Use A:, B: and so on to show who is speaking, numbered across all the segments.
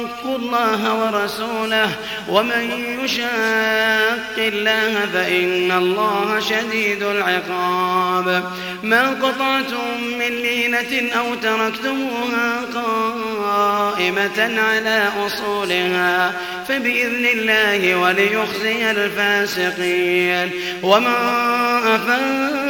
A: يشاق الله ورسوله ومن يشاق الله فإن الله شديد العقاب ما قطعتم من لينة أو تركتموها قائمة على أصولها فبإذن الله وليخزي الفاسقين وما أفاق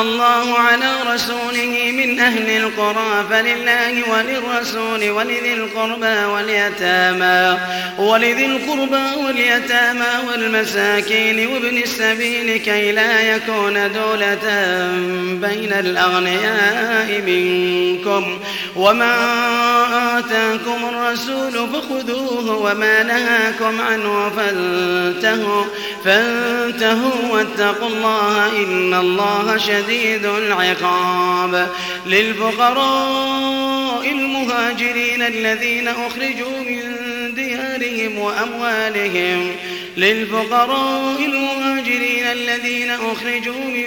A: الله على رسوله من أهل القرى فلله وللرسول ولذي القربى واليتامى ولذي القربى واليتامى والمساكين وابن السبيل كي لا يكون دولة بين الأغنياء منكم وما آتاكم الرسول فخذوه وما نهاكم عنه فانتهوا فانتهوا واتقوا الله إن الله شديد العقاب للفقراء المهاجرين الذين أخرجوا من ديارهم وأموالهم للفقراء المهاجرين الذين أخرجوا من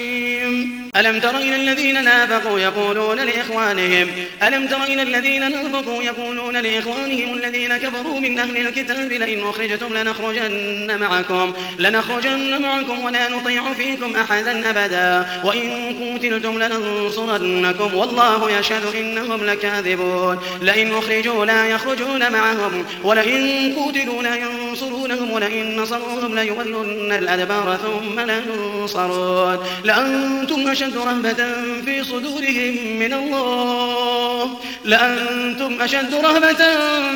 A: ألم تر إلى الذين نافقوا يقولون لإخوانهم ألم تر إلى الذين نافقوا يقولون لإخوانهم الذين كفروا من أهل الكتاب لئن أخرجتم لنخرجن معكم لنخرجن معكم ولا نطيع فيكم أحدا أبدا وإن قتلتم لننصرنكم والله يشهد إنهم لكاذبون لئن أخرجوا لا يخرجون معهم ولئن قتلوا لا ينصرونهم ولئن نصروهم ليولون الأدبار ثم لا ينصرون لأنتم أشد رهبة في صدورهم من الله لأنتم أشد رهبة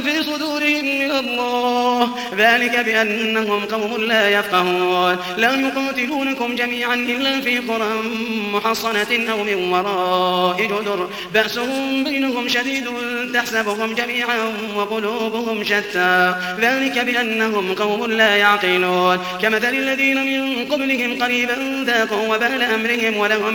A: في صدورهم من الله ذلك بأنهم قوم لا يفقهون لا يقاتلونكم جميعا إلا في قرى محصنة أو من وراء جدر بأسهم بينهم شديد تحسبهم جميعا وقلوبهم شتى ذلك بأنهم قوم لا يعقلون كمثل الذين من قبلهم قريبا ذاقوا وبال أمرهم ولهم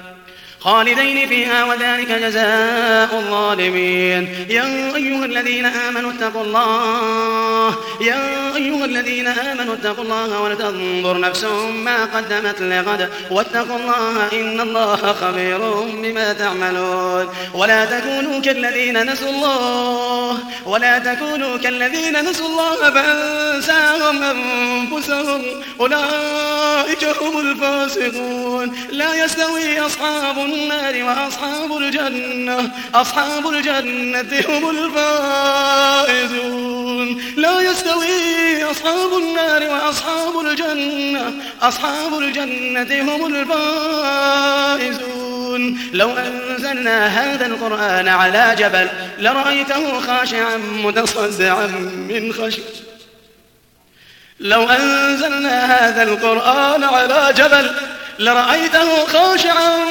A: خالدين فيها وذلك جزاء الظالمين يا أيها الذين آمنوا اتقوا الله يا أيها الذين آمنوا اتقوا الله ولتنظر نفس ما قدمت لغد واتقوا الله إن الله خبير بما تعملون ولا تكونوا كالذين نسوا الله ولا تكونوا كالذين نسوا الله فأنساهم أنفسهم أولئك هم الفاسقون لا يستوي أصحاب النار وأصحاب الجنة أصحاب الجنة هم الفائزون لا يستوي أصحاب النار وأصحاب الجنة أصحاب الجنة هم الفائزون لو أنزلنا هذا القرآن على جبل لرأيته خاشعا متصدعا من خشية لو أنزلنا هذا القرآن على جبل لرأيته خاشعا